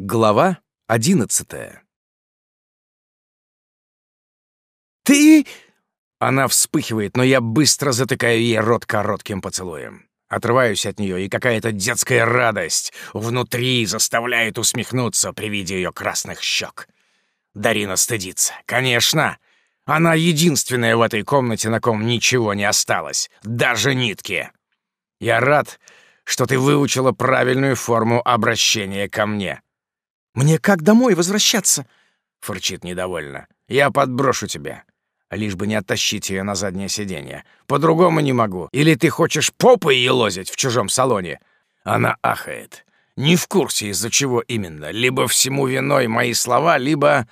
Глава одиннадцатая. «Ты...» Она вспыхивает, но я быстро затыкаю ей рот коротким поцелуем. Отрываюсь от нее, и какая-то детская радость внутри заставляет усмехнуться при виде ее красных щек. Дарина стыдится. Конечно, она единственная в этой комнате, на ком ничего не осталось, даже нитки. Я рад, что ты выучила правильную форму обращения ко мне. «Мне как домой возвращаться?» — фырчит недовольно. «Я подброшу тебя. Лишь бы не оттащить ее на заднее сиденье. По-другому не могу. Или ты хочешь попой елозить в чужом салоне?» Она ахает. Не в курсе, из-за чего именно. Либо всему виной мои слова, либо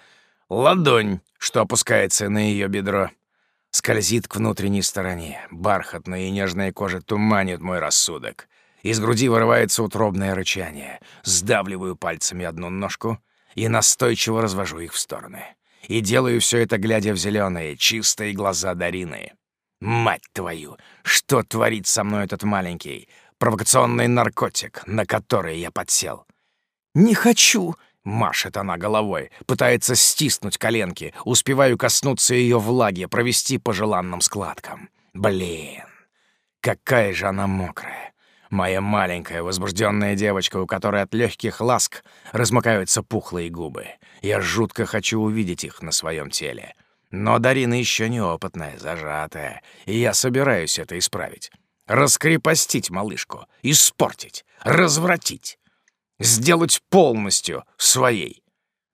ладонь, что опускается на ее бедро. Скользит к внутренней стороне. Бархатная и нежная кожа туманит мой рассудок. Из груди вырывается утробное рычание. Сдавливаю пальцами одну ножку и настойчиво развожу их в стороны. И делаю все это, глядя в зеленые, чистые глаза Дарины. Мать твою, что творит со мной этот маленький, провокационный наркотик, на который я подсел? «Не хочу!» — машет она головой, пытается стиснуть коленки, успеваю коснуться ее влаги, провести по желанным складкам. Блин, какая же она мокрая. Моя маленькая возбужденная девочка, у которой от легких ласк размыкаются пухлые губы. Я жутко хочу увидеть их на своем теле. Но Дарина еще неопытная, зажатая, и я собираюсь это исправить. Раскрепостить малышку, испортить, развратить. Сделать полностью своей.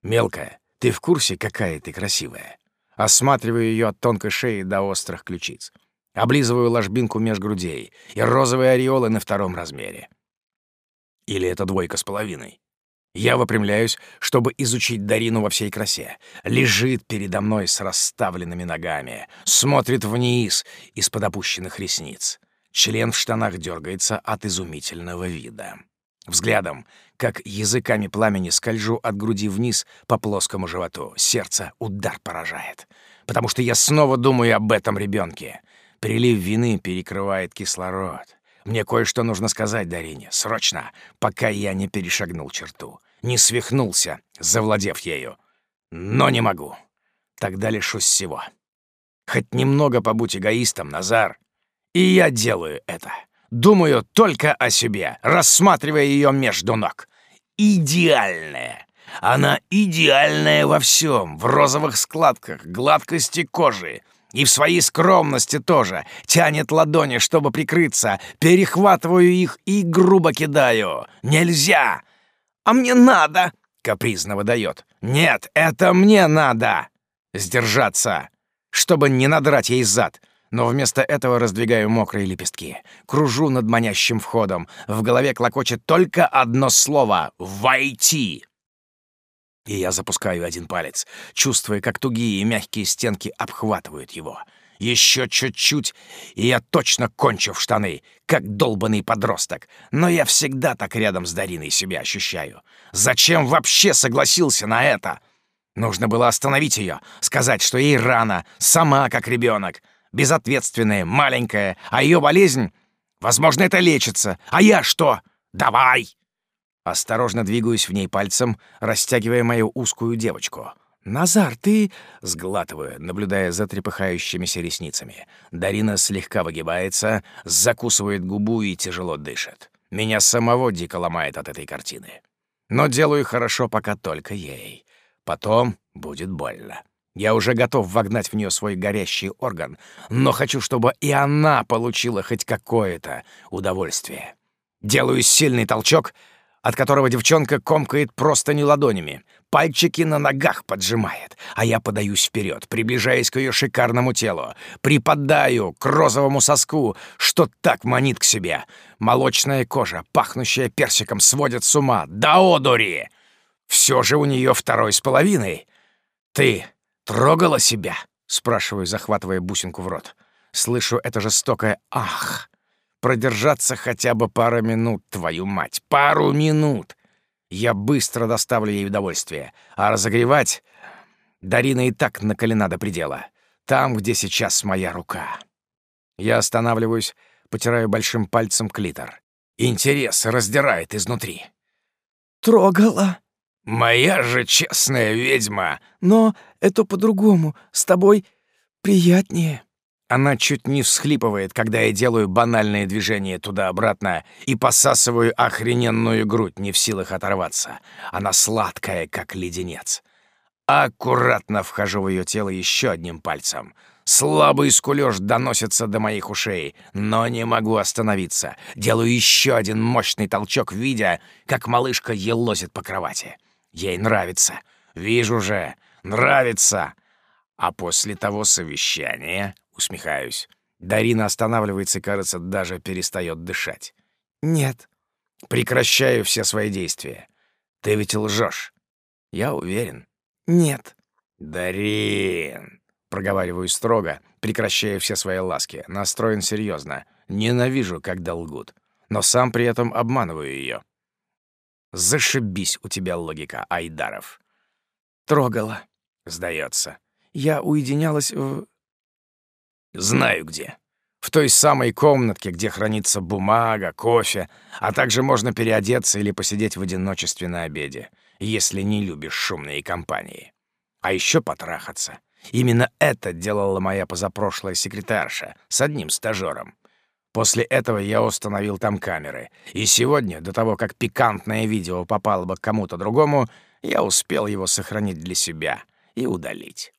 Мелкая, ты в курсе, какая ты красивая? Осматриваю ее от тонкой шеи до острых ключиц. Облизываю ложбинку меж грудей и розовые ореолы на втором размере. Или это двойка с половиной? Я выпрямляюсь, чтобы изучить Дарину во всей красе. Лежит передо мной с расставленными ногами, смотрит вниз из-под опущенных ресниц. Член в штанах дергается от изумительного вида. Взглядом, как языками пламени скольжу от груди вниз по плоскому животу. Сердце удар поражает. Потому что я снова думаю об этом ребенке. Прилив вины перекрывает кислород. Мне кое-что нужно сказать Дарине, срочно, пока я не перешагнул черту, не свихнулся, завладев ею. Но не могу. Тогда лишусь всего. Хоть немного побудь эгоистом, Назар. И я делаю это. Думаю только о себе, рассматривая ее между ног. Идеальная. Она идеальная во всем, в розовых складках, гладкости кожи, и в своей скромности тоже. Тянет ладони, чтобы прикрыться. Перехватываю их и грубо кидаю. Нельзя! А мне надо! Капризно выдает. Нет, это мне надо! Сдержаться, чтобы не надрать ей зад. Но вместо этого раздвигаю мокрые лепестки. Кружу над манящим входом. В голове клокочет только одно слово — «Войти». И я запускаю один палец, чувствуя, как тугие и мягкие стенки обхватывают его. Еще чуть-чуть, и я точно кончу в штаны, как долбанный подросток. Но я всегда так рядом с Дариной себя ощущаю. Зачем вообще согласился на это? Нужно было остановить ее, сказать, что ей рано, сама как ребенок, безответственная, маленькая, а ее болезнь... Возможно, это лечится. А я что? Давай! Осторожно двигаюсь в ней пальцем, растягивая мою узкую девочку. «Назар, ты...» — сглатываю, наблюдая за трепыхающимися ресницами. Дарина слегка выгибается, закусывает губу и тяжело дышит. Меня самого дико ломает от этой картины. Но делаю хорошо пока только ей. Потом будет больно. Я уже готов вогнать в нее свой горящий орган, но хочу, чтобы и она получила хоть какое-то удовольствие. Делаю сильный толчок — от которого девчонка комкает просто не ладонями. Пальчики на ногах поджимает, а я подаюсь вперед, приближаясь к ее шикарному телу. Припадаю к розовому соску, что так манит к себе. Молочная кожа, пахнущая персиком, сводит с ума. Да одури! Все же у нее второй с половиной. «Ты трогала себя?» — спрашиваю, захватывая бусинку в рот. Слышу это жестокое «ах!» Продержаться хотя бы пару минут, твою мать, пару минут. Я быстро доставлю ей удовольствие. А разогревать... Дарина и так накалена до предела. Там, где сейчас моя рука. Я останавливаюсь, потираю большим пальцем клитор. Интерес раздирает изнутри. «Трогала?» Моя же честная ведьма. Но это по-другому. С тобой приятнее. Она чуть не всхлипывает, когда я делаю банальные движения туда-обратно и посасываю охрененную грудь, не в силах оторваться. Она сладкая, как леденец. Аккуратно вхожу в ее тело еще одним пальцем. Слабый скулёж доносится до моих ушей, но не могу остановиться. Делаю еще один мощный толчок, видя, как малышка елозит по кровати. Ей нравится. Вижу же, нравится. А после того совещания, усмехаюсь, Дарина останавливается и, кажется, даже перестает дышать. Нет. Прекращаю все свои действия. Ты ведь лжешь. Я уверен. Нет. Дарин, проговариваю строго, прекращая все свои ласки, настроен серьезно. Ненавижу, когда лгут, но сам при этом обманываю ее. Зашибись у тебя логика, Айдаров. Трогала. Сдается. Я уединялась в... Знаю где. В той самой комнатке, где хранится бумага, кофе, а также можно переодеться или посидеть в одиночестве на обеде, если не любишь шумные компании. А еще потрахаться. Именно это делала моя позапрошлая секретарша с одним стажером. После этого я установил там камеры, и сегодня, до того, как пикантное видео попало бы кому-то другому, я успел его сохранить для себя и удалить.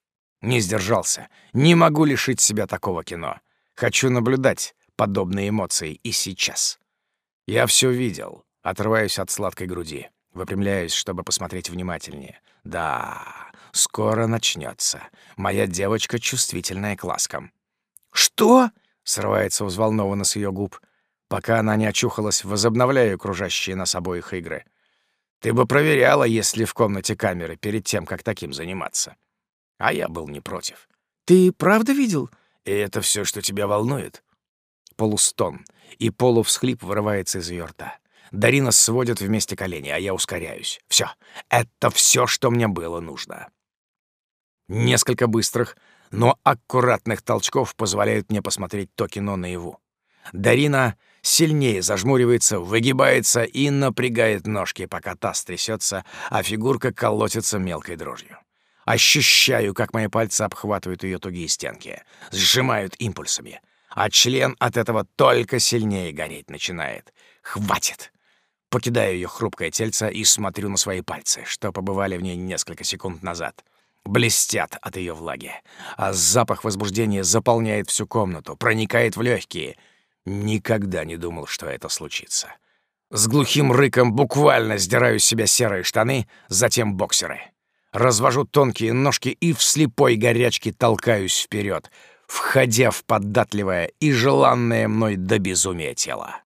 Не сдержался. Не могу лишить себя такого кино. Хочу наблюдать подобные эмоции и сейчас. Я все видел. Отрываюсь от сладкой груди. Выпрямляюсь, чтобы посмотреть внимательнее. Да, скоро начнется. Моя девочка чувствительная к ласкам. «Что?» — срывается взволнованно с ее губ. Пока она не очухалась, возобновляю кружащие нас обоих игры. Ты бы проверяла, есть ли в комнате камеры, перед тем, как таким заниматься. А я был не против. «Ты правда видел?» «И это все, что тебя волнует?» Полустон и полувсхлип вырывается из ее рта. Дарина сводит вместе колени, а я ускоряюсь. Все, это все, что мне было нужно. Несколько быстрых, но аккуратных толчков позволяют мне посмотреть то кино наяву. Дарина сильнее зажмуривается, выгибается и напрягает ножки, пока таз трясется, а фигурка колотится мелкой дрожью. Ощущаю, как мои пальцы обхватывают ее тугие стенки, сжимают импульсами, а член от этого только сильнее гореть начинает. Хватит! Покидаю ее хрупкое тельце и смотрю на свои пальцы, что побывали в ней несколько секунд назад. Блестят от ее влаги, а запах возбуждения заполняет всю комнату, проникает в легкие — Никогда не думал, что это случится. С глухим рыком буквально сдираю с себя серые штаны, затем боксеры. Развожу тонкие ножки и в слепой горячке толкаюсь вперед, входя в податливое и желанное мной до безумия тело.